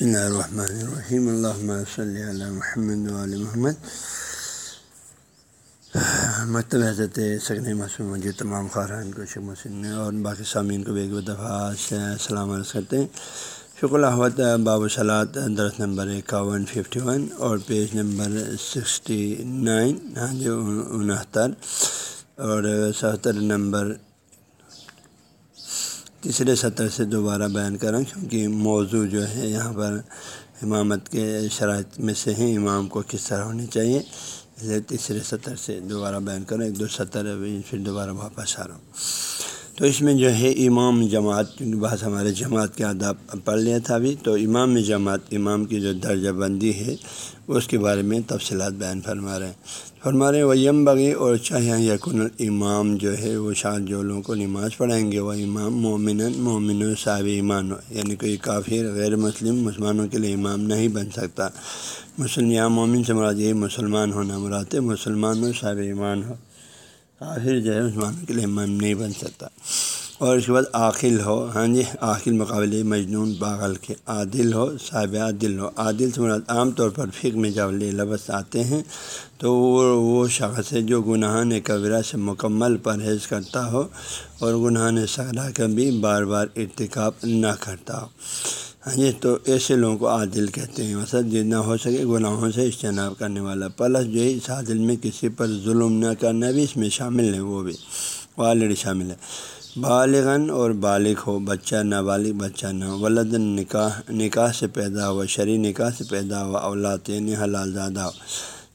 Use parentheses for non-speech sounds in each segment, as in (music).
بسم اللہ الرحمن الرحیم اللہ صلی اللہ محمد علیہ محمد مکتب حضرت سگن معصوم موجود تمام خاران کو شیخ مسن اور باقی سامعین کو بھی ایک دفعہ سلام عرض کرتے ہیں شکر احمد باب سلاد درس نمبر اکاون ففٹی ون اور پیج نمبر سکسٹی نائن ہاں جی انہتر اور ستر نمبر تیسرے سطر سے دوبارہ بیان کریں کیونکہ موضوع جو ہے یہاں پر امامت کے شرائط میں سے ہیں امام کو کس طرح ہونی چاہیے، اس لیے تیسرے سطر سے دوبارہ بیان کریں ایک دو سطر پھر دوبارہ واپس آ رہا ہوں۔ تو اس میں جو ہے امام جماعت، کیونکہ ہمارے جماعت کے آداب پڑھ لیا تھا ابھی، تو امام جماعت، امام کی جو درجہ بندی ہے، اس کے بارے میں تفصیلات بیان فرما رہے ہیں۔ فرمارے ویم بغی اور چاہے یقن الامام جو ہے، وہ شاہ جو لوگوں کو نماز پڑھائیں گے وہ امام مومن مومن و ایمان ہو یعنی کوئی کافر، غیر مسلم، مسلمانوں کے لیے امام نہیں بن سکتا۔ مسلم یا مومن سے مراد یہ مسلمان ہونا مراد ہے، مسلمان و صاب ایمان ہو۔ کافر جو ہے، مسلمانوں کے لیے امام نہیں بن سکتا۔ اور اس کے بعد عاقل ہو۔ ہاں جی عاقل مقابلے مجنون، باغل کے عادل ہو، صاحب عادل ہو۔ عادل سے مراد عام طور پر فکر میں جب لفظ آتے ہیں، تو وہ وہ شخص ہے جو گناہ کبرہ سے مکمل پرہیز کرتا ہو اور گناہ سگرا کا بھی بار بار ارتکاب نہ کرتا ہو۔ ہاں جی تو ایسے لوگوں کو عادل کہتے ہیں۔ مثلاً جتنا ہو سکے گناہوں سے اجتناب کرنے والا۔ پلس جو ہے، اس عادل میں کسی پر ظلم نہ کرنا بھی اس میں شامل ہے، وہ بھی۔ وہ آلریڈی شامل ہے۔ بالغن اور بالغ ہو، بچہ نابالغ، بچہ نہ ہو۔ ولد نکاح نکاح سے پیدا ہوا شرع نکاح سے پیدا ہوا، اولاد یعنی حلال زادہ ہو۔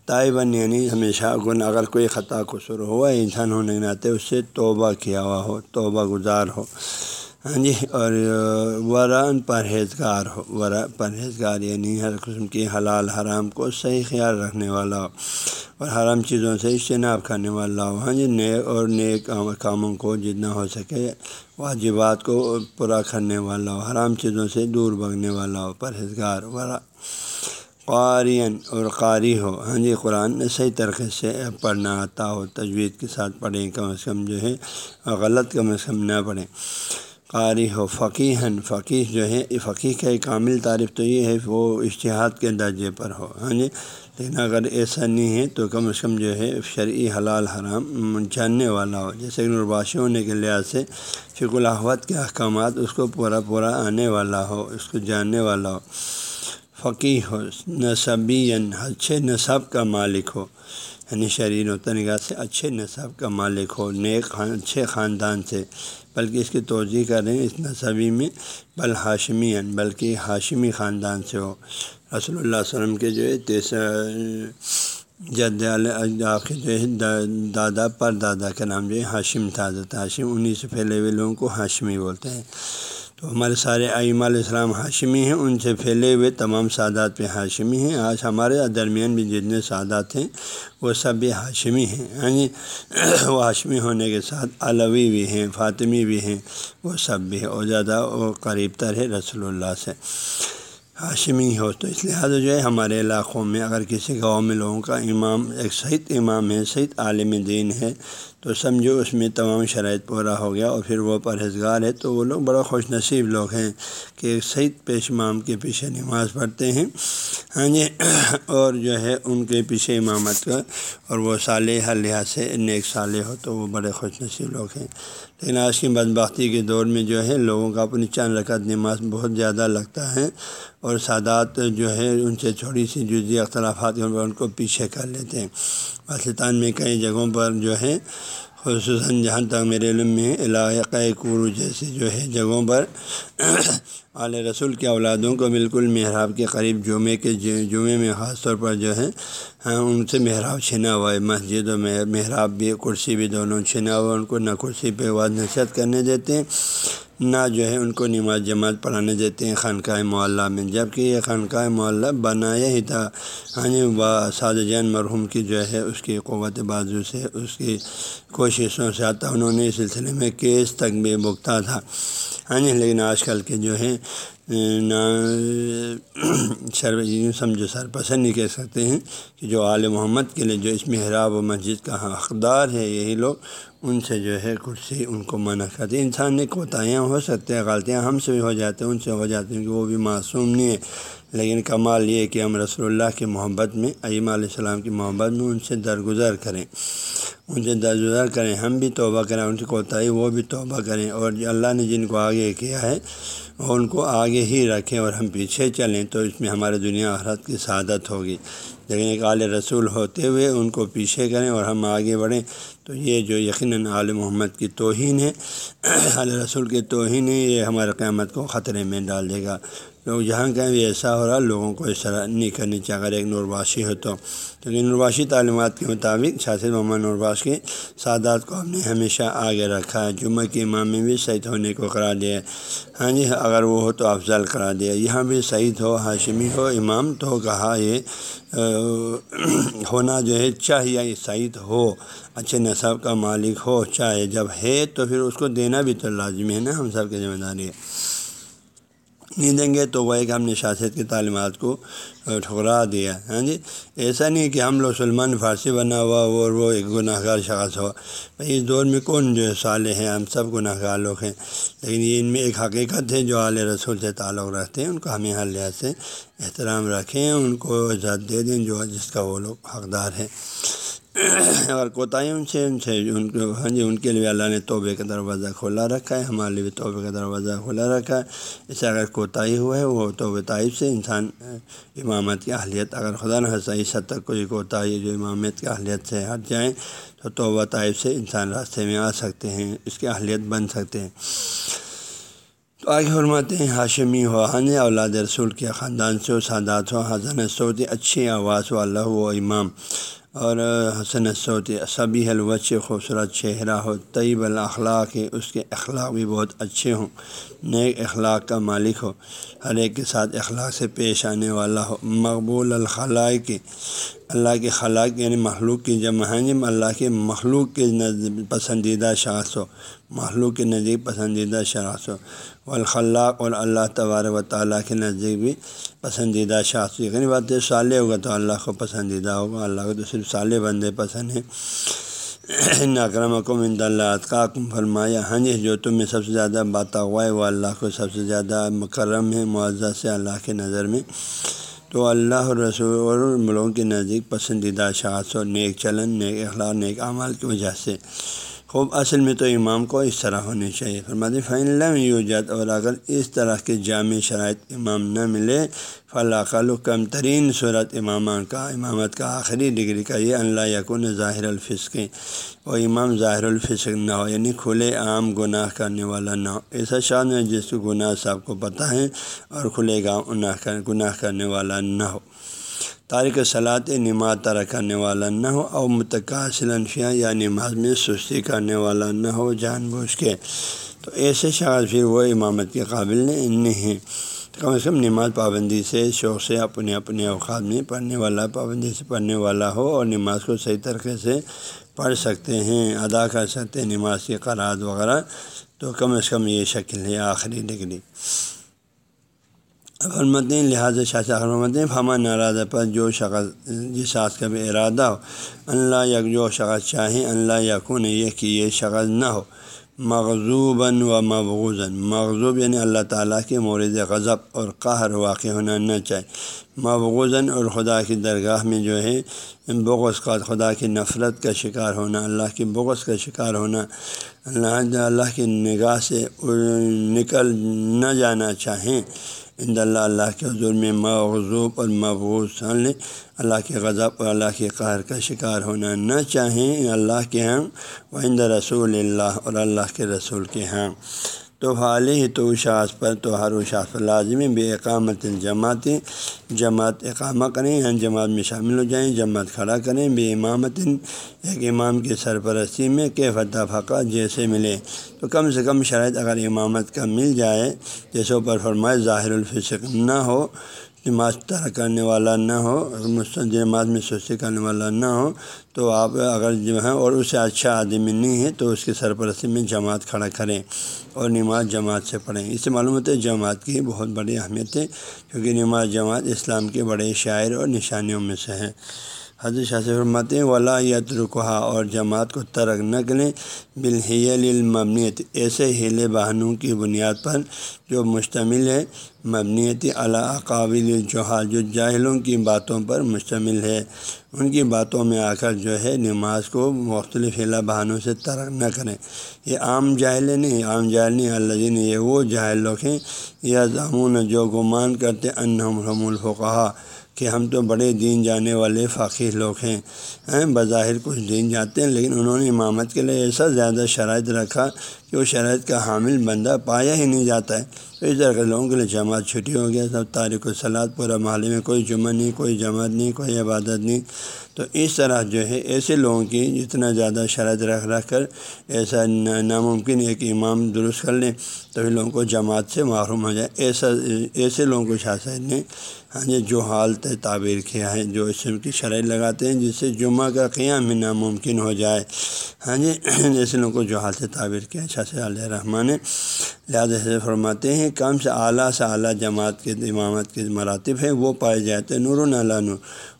طائباً یعنی ہمیشہ گن اگر کوئی خطا قصور ہوا، انسان ہونے کے ناطے اس سے توبہ کیا ہوا ہو، توبہ گزار ہو۔ ہاں جی اور وران پرہیزگار ہو، ورا پرہیزگار یعنی ہر قسم کی حلال حرام کو صحیح خیال رکھنے والا ہو اور حرام چیزوں سے اجتناب کرنے والا ہو۔ ہاں جی نئے اور نئے کاموں کو جتنا ہو سکے واجبات کو پورا کرنے والا ہو، حرام چیزوں سے دور بھگنے والا ہو، پرہیزگار، ورا قارئین اور قاری ہو۔ ہاں جی قرآن صحیح طریقے سے پڑھنا آتا ہو، تجوید کے ساتھ پڑھیں، کم از کم جو ہے، غلط کم از کم نہ پڑھیں۔ قاری ہو فقیحن فقی جو ہے فقی کا ایک کامل تعریف تو یہ ہے، وہ اشتہاد کے درجے پر ہو ہاں جی؟ لیکن اگر ایسا نہیں ہے تو کم از کم جو ہے، شرعی حلال حرام جاننے والا ہو۔ جیسے کہ نرباشی ہونے کے لحاظ سے فک الحوت کے احکامات اس کو پورا پورا آنے والا ہو، اس کو جاننے والا ہو۔ فقی ہو نصبی اچھے نصب کا مالک ہو۔ یعنی شریر و نگاہ سے اچھے نصب کا مالک ہو، نیک خان، اچھے خاندان سے۔ بلکہ اس کی توجہ کریں اس نصبی میں بل ہاشمی بلکہ ہاشمی خاندان سے ہو۔ رسول اللہ علیہ وسلم کے جو ہے تیسرا، جد آخر جو ہے دادا، پر دادا کا نام جو ہے ہاشم تھا، حضرت ہاشم، انہیں سے پھیلے ہوئے لوگوں کو ہاشمی بولتے ہیں۔ تو ہمارے سارے ائمہ علیہ السلام ہاشمی ہیں، ان سے پھیلے ہوئے تمام سادات پہ ہاشمی ہیں۔ آج ہمارے درمیان بھی جتنے سادات ہیں، وہ سب بھی ہاشمی ہیں۔ یعنی (clears throat) وہ ہاشمی ہونے کے ساتھ علوی بھی ہیں، فاطمی بھی ہیں، وہ سب بھی ہیں۔ اور زیادہ وہ قریب تر ہے رسول اللہ سے۔ ہاشمی ہو تو اس لحاظ جو ہے ہمارے علاقوں میں اگر کسی گاؤں میں لوگوں کا امام، ایک صحیح امام ہے، صحیح عالم دین ہے، تو سمجھو اس میں تمام شرائط پورا ہو گیا اور پھر وہ پرہیزگار ہے، تو وہ لوگ بڑا خوش نصیب لوگ ہیں کہ ایک صحیح پیش امام کے پیچھے نماز پڑھتے ہیں۔ ہاں جی اور جو ہے ان کے پیچھے امامت کا، اور وہ صالح لحاظ سے نیک صالح ہو تو وہ بڑے خوش نصیب لوگ ہیں۔ لیکن آج کی بدبختی کے دور میں جو ہے لوگوں کا اپنی چند رکعت نماز بہت زیادہ لگتا ہے۔ اور سادات جو ہے ان سے چھوٹی سی جزی اختلافات ان کو پیچھے کر لیتے ہیں۔ پاکستان میں کئی جگہوں پر جو ہے خصوصاً جہاں تک میرے علم میں علاقۂ کورو جیسے جو ہے جگہوں پر اعلی رسول کے اولادوں کو بالکل محراب کے قریب جمعے کے جمعے میں خاص طور پر جو ہے ہاں ان سے محراب چھنا ہوا ہے۔ مسجد و محراب بھی، کرسی بھی دونوں چھنا ہوا ان کو نہ کرسی پہ واضح نصیحت کرنے دیتے ہیں۔ نہ جو ہے ان کو نماز جماعت پڑھانے دیتے ہیں، خانقاہ معلّہ میں۔ جبکہ یہ خانقاہ معلّہ بنایا ہی تھا۔ ہاں جی ساد جین مرحوم کی جو ہے اس کی قوت بازو سے، اس کی کوششوں سے آتا۔ انہوں نے اس سلسلے میں کیس تک بھی بھگتا تھا۔ ہاں جی لیکن آج کل کے جو ہے نہ (clears throat) سمجھو، سر پسند نہیں کہہ سکتے ہیں کہ جو آل محمد کے لیے جو اس میں حراب و مسجد کا حقدار ہے، یہی لوگ ان سے جو ہے کرسی ان کو منع کرتے انسان نے کوتاہیاں ہو سکتے ہیں، غلطیاں ہم سے بھی ہو جاتے ہیں، ان سے ہو جاتے ہیں کہ وہ بھی معصوم نہیں ہے لیکن کمال یہ کہ ہم رسول اللہ کی محبت میں عیم علیہ السلام کی محبت میں ان سے درگزر کریں۔ ان سے درگزر کریں، ہم بھی توبہ کریں، ان کی کوتاہی، وہ بھی توبہ کریں۔ اور اللہ نے جن کو آگے کیا ہے، وہ ان کو آگے ہی رکھیں اور ہم پیچھے چلیں تو اس میں ہمارے دنیا حرت کی سعادت ہوگی۔ لیکن ایک عال رسول ہوتے ہوئے ان کو پیچھے کریں اور ہم آگے بڑھیں تو یہ جو یقیناً عال محمد کی توہین ہے عال رسول کی توہین ہے، یہ ہمارے قیامت کو خطرے میں ڈال دے گا۔ لوگ جہاں کہیں بھی ایسا ہو رہا لوگوں کو اس طرح نہیں کرنی چاہیے۔ اگر ایک نورباشی ہو تو۔ کیونکہ نورباشی تعلیمات کے مطابق شاست محمد نورباش کے سادات کو ہم نے ہمیشہ آگے رکھا ہے۔ جمعہ کے امام میں بھی سعید ہونے کو کرا دیا ہاں جی اگر وہ ہو تو افضل کرا دیا یہاں بھی سعید ہو، ہاشمی ہو، امام تو کہا یہ ہونا جو ہے چاہیے سعید ہو، اچھے نصب کا مالک ہو، چاہے جب ہے تو پھر اس کو دینا بھی تو لازمی ہے نا۔ ہم سب کی ذمہ داری ہے۔ نہیں دیں گے تو وہ ایک ہم نے شاست کی تعلیمات کو ٹھکرا دیا ہاں جی؟ ایسا نہیں کہ ہم لوگ سلمان فارسی بنا ہوا اور وہ ایک گناہ گار شخص ہوا بھائی، اس دور میں کون جو ہے صالح ہیں؟ ہم سب گناہ گار لوگ ہیں۔ لیکن یہ ان میں ایک حقیقت ہے، جو اعلی رسول سے تعلق رکھتے ہیں، ان کو ہمیں ہر لحاظ سے احترام رکھیں، ان کو عزت دے دیں، جو جس کا وہ لوگ حقدار ہے (coughs) اگر کوتاہی ان سے ان سے ان کو ہاں جی ان کے لیے اللہ نے توبے کا دروازہ کھولا رکھا ہے، ہمارے لیے بھی توبے کا دروازہ کھولا رکھا ہے۔ اس سے اگر کوتاہی ہوا ہے وہ توبہ طائف سے انسان امامت کی اہلیت، اگر خدا نہ حد تک کوئی کوتاہی، جو امامت کی اہلیت سے ہٹ جائیں تو توبہ طائف سے انسان راستے میں آ سکتے ہیں، اس کی اہلیت بن سکتے ہیں۔ تو آگے فرماتے ہیں، ہاشمی ہو ہاں جی، اولاد رسول کے خاندان سے و سادات ہو، حسن سعودی اچھی آواز و اللہ و امام۔ اور حسن سوتی سبھی الوچ خوبصورت چہرہ ہو، طیب الاخلاق اس کے اخلاق بھی بہت اچھے ہوں۔ نیک اخلاق کا مالک ہو، ہر ایک کے ساتھ اخلاق سے پیش آنے والا ہو۔ مقبول الخلائق کے اللہ کے خلاق یعنی مخلوق کی جمع جم جی اللہ کے مخلوق کے پسندیدہ شاخ ہو۔ مخلوق کے نزدیک پسندیدہ شاخ ہو۔ والخلاق اور اللہ تبار و تعالیٰ کے نزدیک بھی پسندیدہ شاخ یعنی بات ہے صالح ہوگا تو اللہ کو پسندیدہ ہوگا، اللہ کو تو صرف صالح بندے پسند ہیں۔ ناکرم حکم ان اللہ کا فرمایا ہاں جی جو تم میں سب سے زیادہ بات ہوا ہے، وہ اللہ کو سب سے زیادہ مکرم ہے معذہ سے اللہ کے نظر میں۔ تو اللہ رسول اور ملوں کے نزدیک پسندیدہ شاعث اور نیک چلن، نیک اخلاق، نیک اعمال کی وجہ سے خوب اصل میں تو امام کو اس طرح ہونی چاہیے۔ فرماتی فین یوجد اور اگر اس طرح کے جامع شرائط امام نہ ملے فلاقل کم ترین صورت امام کا، امامت کا آخری ڈگری کا یہ اللہ یقن ظاہر الفسق اور امام ظاہر الفسق نہ ہو یعنی کھلے عام گناہ کرنے والا نہ ہو۔ ایسا شان ہے جس کو گناہ صاحب کو پتہ ہے، اور کھلے گاؤں گناہ کرنے والا نہ ہو۔ تاریخ صلاحت نماز طرح کرنے والا نہ ہو اور متقاصل یا نماز میں سستی کرنے والا نہ ہو جان بوجھ کے۔ تو ایسے شخص پھر وہ امامت کے قابل نہیں۔ کم از کم نماز پابندی سے شوق سے اپنے اپنے اوقات میں پڑھنے والا پابندی سے پڑھنے والا ہو اور نماز کو صحیح طریقے سے پڑھ سکتے ہیں، ادا کر سکتے ہیں، نماز کی قرآد وغیرہ۔ تو کم از کم یہ شکل ہے آخری ڈگری۔ حرمتیں لہٰذا شاہ حرمتیں فما ناراض پر جو شخص جس شخص کا بھی ارادہ ہو اللہ یک جو شخص چاہیں اللہ یقون یہ کہ یہ شخص نہ ہو۔ مغزوباً و مغوزن مغزوب یعنی اللہ تعالیٰ کے مورد غضب اور قہر واقع ہونا نہ چاہے۔ مغوزن اور خدا کی درگاہ میں جو ہے، بغض کا، خدا کی نفرت کا شکار ہونا، اللہ کی بغض کا شکار ہونا، اللہ اللہ کی نگاہ سے نکل نہ جانا چاہیں۔ ان اللہ اللہ کے حضور میں مغضوب اور مبوض لیں اللہ کے غضب اور اللہ کے قہر کا شکار ہونا نہ چاہیں، اللہ کے ہاں وہ رسول اللہ اور اللہ کے رسول کے ہاں تو حال ہی تو شاذ پر تو ہر و شاذ پر لازمی بے اقامت جماعت جماعت اقامہ کریں یعنی جماعت میں شامل ہو جائیں، جماعت کھڑا کریں، بے امامت ایک امام کی سرپرستی میں کہ فتح فقہ جیسے ملے۔ تو کم سے کم شرائط اگر امامت کا مل جائے، جیسے اوپر فرمائے ظاہر الفسق نہ ہو نماز ترک کرنے والا نہ ہو جی نماز میں سستی کرنے والا نہ ہو، تو آپ اگر جو ہے اور اسے اچھا آدمی نہیں ہے، تو اس کی سرپرستی میں جماعت کھڑا کریں اور نماز جماعت سے پڑھیں۔ اس سے معلوم ہوتا ہے جماعت کی بہت بڑی اہمیت ہے، کیونکہ نماز جماعت اسلام کے بڑے شاعر اور نشانیوں میں سے ہے۔ حضرت شاہ فرمات ولا یت رکحا اور جماعت کو ترک نہ کریں بالحیل المبنیت ایسے ہیلے بہنوں کی بنیاد پر جو مشتمل ہے مبنیتی علا قابل جو جاہلوں کی باتوں پر مشتمل ہے۔ ان کی باتوں میں آ کر جو ہے، نماز کو مختلف ہیلا بہانوں سے ترک نہ کریں۔ یہ عام جاہل نہیں عام جاہل نہیں اللہ جی یہ وہ جاہل لوگ ہیں۔ یا جامون جو گمان کرتے، انہم رم الفقہ کہ ہم تو بڑے دین جانے والے فقیر لوگ ہیں۔ بظاہر کچھ دین جاتے ہیں، لیکن انہوں نے امامت کے لیے ایسا زیادہ شرائط رکھا کہ وہ شرائط کا حامل بندہ پایا ہی نہیں جاتا ہے۔ تو اس طرح کے لوگوں کے لیے جماعت چھٹی ہو گیا، سب تاریخ و سلاد پورا محلے میں، کوئی جمعہ نہیں، کوئی جماعت نہیں، کوئی عبادت نہیں۔ تو اس طرح جو ہے، ایسے لوگوں کی جتنا زیادہ شرط رکھ رکھ کر ایسا ناممکن ہے کہ امام درست کر لیں، تو ان لوگوں کو جماعت سے معروم ہو جائے۔ ایسا، ایسے لوگوں کو شاہ صاحب نے ہاں جی جو حالت تعبیر کیا ہے، جو اس کی شرائط لگاتے ہیں، جس سے جمعہ کا قیام بھی ناممکن ہو جائے۔ ہاں جی (clears throat) ایسے لوگوں کو جو حالت تعبیر کیا شاہ سے علیہ رحمٰن لہٰذا سے فرماتے ہیں کم سے اعلیٰ سے اعلیٰ جماعت کے امامت کے مراتب ہیں، وہ پائے جاتے ہیں۔ نور و نور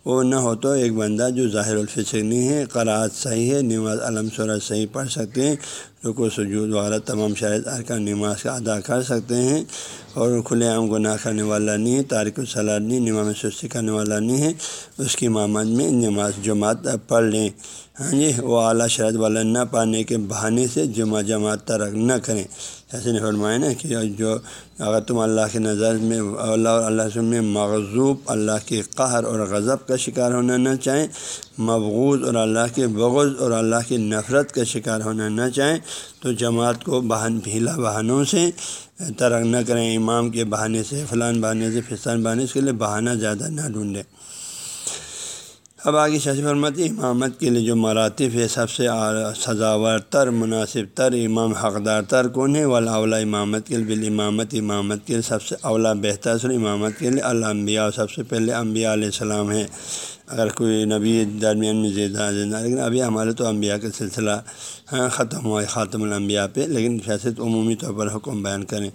وہ نہ ہو تو ایک بندہ جو ظاہر الفص نہیں ہے قرآت صحیح ہے، نماز علم سورج صحیح پڑھ سکتے ہیں رکو سجود وغیرہ تمام شاید ارکان نماز کا ادا کر سکتے ہیں۔ اور کھلے عام گناہ کرنے والا نہیں ہے تاریخ الصلاح نہیں، نماز سستی کرنے والا نہیں ہے، اس کی مامد میں نماز جماعت پڑھ لیں۔ ہاں جی وہ اعلیٰ شرط والا نہ پانے کے بہانے سے جمعہ جماعت ترک نہ کریں۔ ایسے نے فرمائے نا کہ جو اگر تم اللہ کے نظر میں اللہ اور اللہ میں مغضوب، اللہ کے قہر اور غضب کا شکار ہونا نہ چاہیں، مبغوض اور اللہ کے بغض اور اللہ کی نفرت کا شکار ہونا نہ چاہیں، تو جماعت کو بہن بھیلا بہانوں سے ترک نہ کریں، امام کے بہانے سے، فلان بہانے سے، فسان بہانے اس کے لیے بہانہ زیادہ نہ ڈھونڈیں۔ اب آگے شش فرمتی امامت کے لیے جو مراتب ہے، سب سے سزاور تر، مناسب تر، امام حقدار تر کون ہے؟ والا اولا امامت کے لیے امامت امامت کے لیے سب سے اولا بہتر سر امامت کے لیے الانبیاء سب سے پہلے انبیاء علیہ السلام ہے اگر کوئی نبی درمیان میں زیادہ زندہ لیکن ابھی ہمارے تو انبیاء کا سلسلہ ہاں ختم ہوا ہے، خاتم الانبیاء پہ، لیکن فیصد عمومی طور پر حکم بیان کریں۔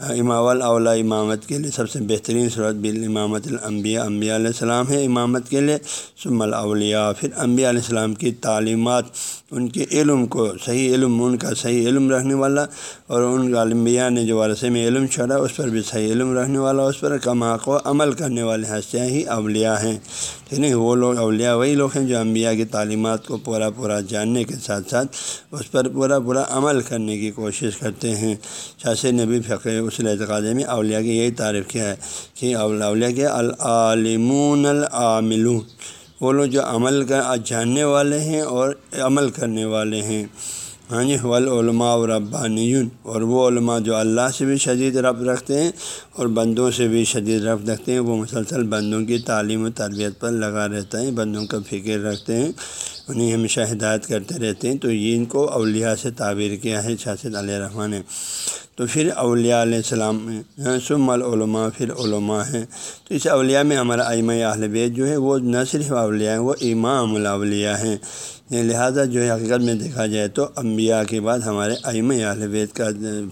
اماول اولا امامت کے لیے سب سے بہترین صورت بال امامت الانبیاء، انبیاء علیہ السلام ہے امامت کے لیے۔ ثم الاولیاء، پھر انبیاء علیہ السلام کی تعلیمات، ان کے علم کو صحیح علم، ان کا صحیح علم رکھنے والا اور ان انبیاء نے جو ورثے میں علم چھوڑا، اس پر بھی صحیح علم رکھنے والا، اس پر کما کو عمل کرنے والے ہنسیاں ہی اولیاء ہیں۔ یعنی ٹھیک ہے وہ لوگ اولیاء، وہی لوگ ہیں جو انبیاء کی تعلیمات کو پورا پورا جاننے کے ساتھ ساتھ اس پر پورا پورا عمل کرنے کی کوشش کرتے ہیں۔ شاہ نبی فقر اصول اعتقاد میں اولیاء کی یہی تعریف کیا ہے کہ اولیاء کے العالمون العاملون، وہ لوگ جو عمل کا جاننے والے ہیں اور عمل کرنے والے ہیں۔ ہاں جی ولعلماء و ربانی اور وہ علماء جو اللہ سے بھی شدید رب رکھتے ہیں اور بندوں سے بھی شدید رب رکھتے ہیں، وہ مسلسل بندوں کی تعلیم و تربیت پر لگا رہتا ہے بندوں کا فکر رکھتے ہیں، انہیں ہمیشہ ہدایت کرتے رہتے ہیں۔ تو یہ ان کو اولیاء سے تعبیر کیا ہے شاست علیہ رحمٰن نے۔ تو پھر اولیاء علیہ السلام سم ہاں، العلماء، پھر علماء ہیں۔ تو اس اولیاء میں ہمارا ائمہ اہل بیت جو ہے وہ نہ صرف اولیاء ہیں، وہ امام الاولیاء ہیں۔ یعنی لہٰذا جو ہے، حقیقت میں دیکھا جائے تو انبیاء کے بعد ہمارے ائمہ اہل بیت کا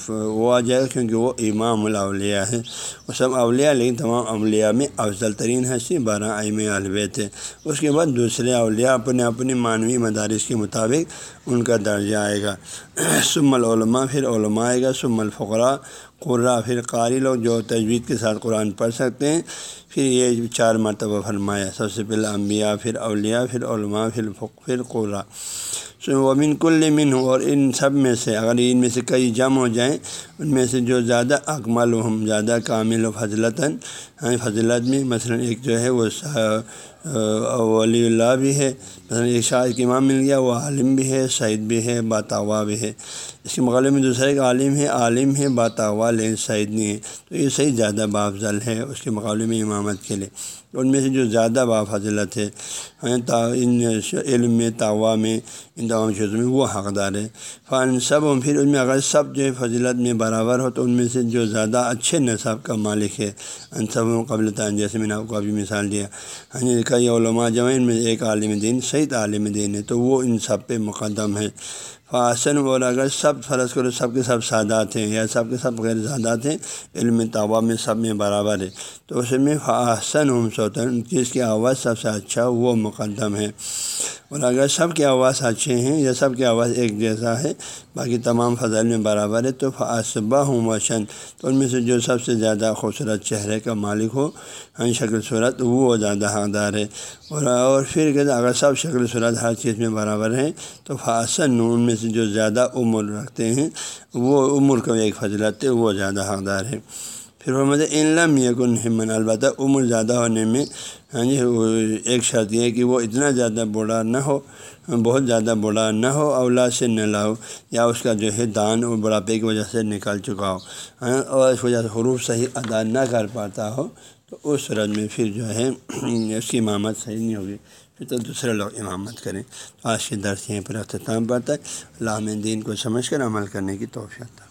وہ آ جائے گا کیونکہ وہ امام الاولیاء ہیں۔ وہ سب اولیاء، لیکن تمام اولیاء میں افضل ترین حصی بارہ ائمہ اہل بیت ہے اس کے بعد دوسرے اولیاء اپنے اپنی معنوی مدارس کے مطابق ان کا درجہ آئے گا۔ سم العلماء، پھر علماء آئے گا۔ سم الفقراء قرا پھر قاری لوگ جو تجوید کے ساتھ قرآن پڑھ سکتے ہیں۔ پھر یہ چار مرتبہ فرمایا۔ سب سے پہلے انبیاء، پھر اولیاء، پھر علماء، پھر فق پھر ومن کل من ہو، اور ان سب میں سے، اگر ان میں سے کئی جم ہو جائیں، ان میں سے جو زیادہ اکمل و ہم زیادہ کامل و فضلتاً ہاں، فضلت میں مثلاً ایک جو ہے وہ ولی اللہ بھی ہے، مثلاً ایک شاعر کی امام مل گیا، وہ عالم بھی ہے، سعید بھی ہے، باتاوا بھی ہے۔ اس کے مقابلے میں دوسرا ایک عالم ہے عالم ہے، باتاوا، لیکن سعید نہیں ہے۔ تو یہ صحیح زیادہ بافضل ہے اس کے مقابلے میں امامت کے لیے۔ ان میں سے جو زیادہ با فضلت ہے ہاں، ان علم میں، تاوا میں، ان تمام چیزوں میں، وہ حقدار ہے۔ فن سب پھر ان میں اگر سب جو ہے فضیلت میں برابر ہو، تو ان میں سے جو زیادہ اچھے نصاب کا مالک ہے۔ ان سب قبل تعین، جیسے میں نے آپ کو ابھی مثال دیا۔ ہاں جی کئی علماء جمع ان میں ایک عالم دین صحیح عالم دین ہے، تو وہ ان سب پہ مقدم ہے فاسن اور اگر سب فرض کرو سب کے سب سادات ہیں یا سب کے سب غیر زیادات ہیں علم طبع میں سب میں برابر ہے۔ تو اس میں فاسن ہم سوتن جس کی آواز سب سے اچھا وہ مقدم ہے۔ اور اگر سب کے آواز اچھے ہیں یا سب کی آواز ایک جیسا ہے، باقی تمام فضائل میں برابر ہے، تو فاصبہ ہوں وشن۔ تو ان میں سے جو سب سے زیادہ خوبصورت چہرے کا مالک ہو ہاں شکل صورت وہ زیادہ حقدار ہے۔ اور اور پھر کہتے اگر سب شکل صورت ہر چیز میں برابر ہیں، تو فاصن، ان میں سے جو زیادہ عمر رکھتے ہیں، وہ عمر کا ایک فضلت ہے، وہ زیادہ حقدار ہے۔ پھر وہ علم یقن ہمن. البتہ عمر زیادہ ہونے میں ہاں جی ایک شرط یہ ہے کہ وہ اتنا زیادہ بوڑھا نہ ہو، بہت زیادہ بوڑھا نہ ہو، اولاد سے نہ لاؤ، یا اس کا جو ہے دان وہ بڑھاپے کی وجہ سے نکال چکا ہو ہاں، اور اس وجہ سے حروف صحیح ادا نہ کر پاتا ہو، تو اس صورت میں پھر جو ہے اس کی امامت صحیح نہیں ہوگی۔ پھر تو دوسرے لوگ امامت کریں۔ آج کے درس یہیں پر اختتام پاتا ہے۔ علام دین کو سمجھ کر عمل کرنے کی توفیع تھا